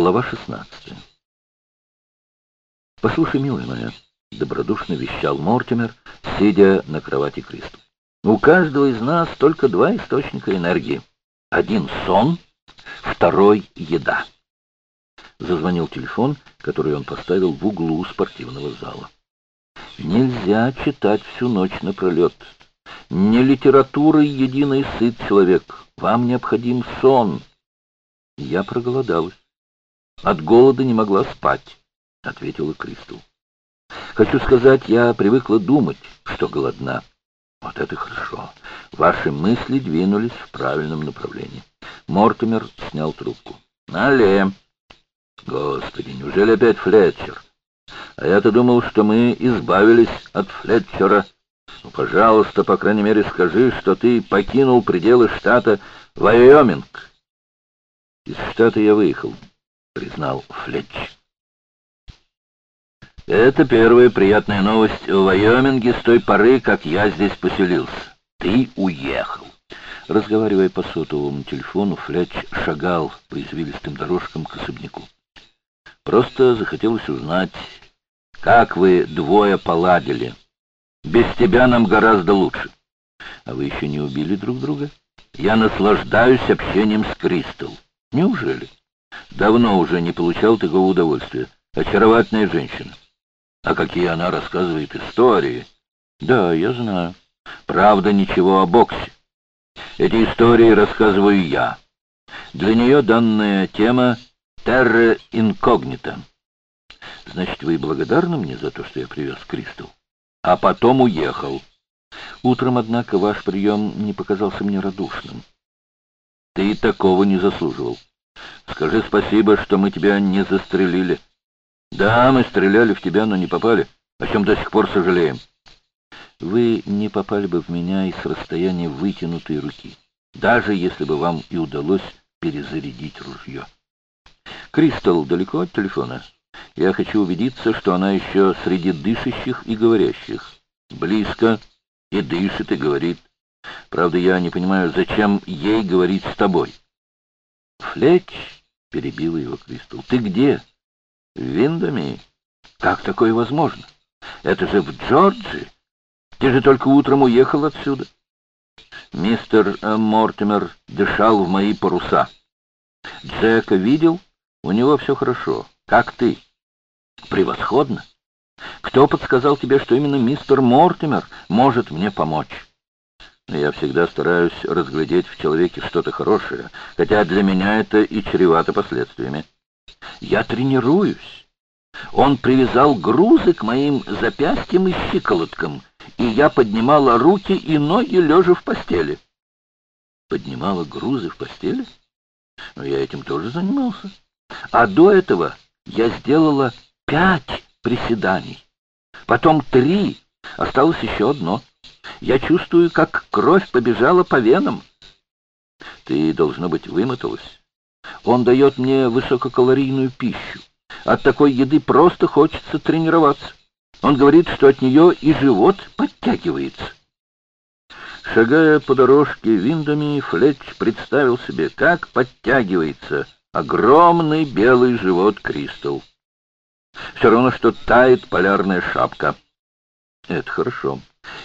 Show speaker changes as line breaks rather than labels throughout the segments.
Глава 16. «Послушай, милая моя», — добродушно вещал Мортимер, сидя на кровати Кристо. «У каждого из нас только два источника энергии. Один — сон, второй — еда». Зазвонил телефон, который он поставил в углу спортивного зала. «Нельзя читать всю ночь напролет. Не литературой единый сыт человек. Вам необходим сон». Я проголодалась. От голода не могла спать, — ответила Кристал. Хочу сказать, я привыкла думать, что голодна. Вот это хорошо. Ваши мысли двинулись в правильном направлении. Мортимер снял трубку. Алле. Господи, неужели опять Флетчер? А я-то думал, что мы избавились от Флетчера. Ну, пожалуйста, по крайней мере, скажи, что ты покинул пределы штата Вайоминг. Из штата я выехал признал Флетч. Это первая приятная новость в Вайоминге с той поры, как я здесь поселился. Ты уехал. Разговаривая по сотовому телефону, Флетч шагал по извилистым дорожкам к особняку. Просто захотелось узнать, как вы двое поладили. Без тебя нам гораздо лучше. А вы еще не убили друг друга? Я наслаждаюсь общением с Кристал. Неужели? Давно уже не получал такого удовольствия. Очаровательная женщина. А какие она рассказывает истории. Да, я знаю. Правда, ничего о боксе. Эти истории рассказываю я. Для нее данная тема терра инкогнита. Значит, вы благодарны мне за то, что я привез Кристал? А потом уехал. Утром, однако, ваш прием не показался мне радушным. Ты такого не заслуживал. Скажи спасибо, что мы тебя не застрелили. Да, мы стреляли в тебя, но не попали, о чем до сих пор сожалеем. Вы не попали бы в меня и с расстояния вытянутой руки, даже если бы вам и удалось перезарядить ружье. Кристал далеко от телефона. Я хочу убедиться, что она еще среди дышащих и говорящих. Близко и дышит, и говорит. Правда, я не понимаю, зачем ей говорить с тобой. Флетч, — перебила его Кристал, — ты где? В Виндами? Как такое возможно? Это же в Джорджии. Ты же только утром уехал отсюда. Мистер э, Мортимер дышал в мои паруса. Джека видел? У него все хорошо. Как ты? Превосходно. Кто подсказал тебе, что именно мистер Мортимер может мне помочь? Я всегда стараюсь разглядеть в человеке что-то хорошее, хотя для меня это и чревато последствиями. Я тренируюсь. Он привязал грузы к моим запястьям и щиколоткам, и я поднимала руки и ноги, лежа в постели. Поднимала грузы в постели? Но я этим тоже занимался. А до этого я сделала пять приседаний, потом три, осталось еще одно — я чувствую, как кровь побежала по венам. Ты, должно быть, вымоталась. Он дает мне высококалорийную пищу. От такой еды просто хочется тренироваться. Он говорит, что от нее и живот подтягивается. Шагая по дорожке виндами, Флетч представил себе, как подтягивается огромный белый живот Кристал. Все равно, что тает полярная шапка. Это хорошо.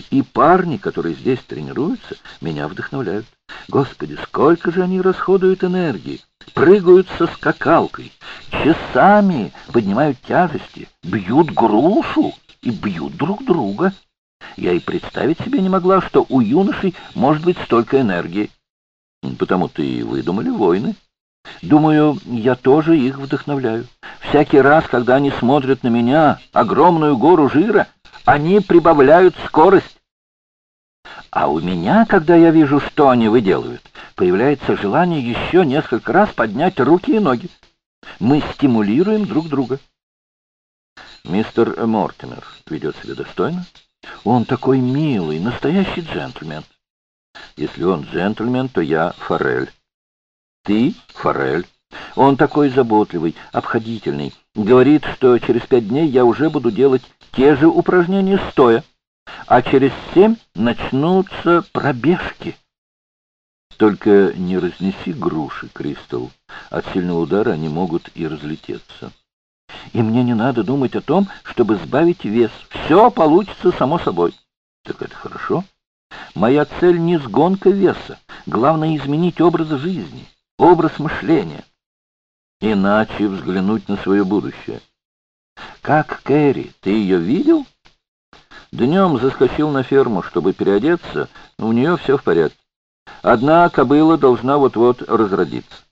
И парни, которые здесь тренируются, меня вдохновляют. Господи, сколько же они расходуют энергии, прыгают со скакалкой, часами поднимают тяжести, бьют грушу и бьют друг друга. Я и представить себе не могла, что у юношей может быть столько энергии. Потому-то и выдумали войны. Думаю, я тоже их вдохновляю. Всякий раз, когда они смотрят на меня, огромную гору жира, они прибавляют скорость. А у меня, когда я вижу, что они выделывают, появляется желание еще несколько раз поднять руки и ноги. Мы стимулируем друг друга. Мистер Мортимер ведет себя достойно. Он такой милый, настоящий джентльмен. Если он джентльмен, то я Форель. Ты Форель. Он такой заботливый, обходительный. Говорит, что через пять дней я уже буду делать те же упражнения стоя, а через семь начнутся пробежки. Только не разнеси груши, Кристал. От сильного удара они могут и разлететься. И мне не надо думать о том, чтобы сбавить вес. Все получится само собой. Так это хорошо. Моя цель не сгонка веса. Главное изменить образ жизни, образ мышления. Иначе взглянуть на свое будущее. Как Кэрри, ты ее видел? Днем заскочил на ферму, чтобы переодеться, у нее все в порядке. Одна кобыла должна вот-вот разродиться.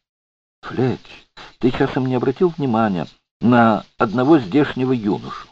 Флетч, ты часом не обратил внимания на одного здешнего юношу?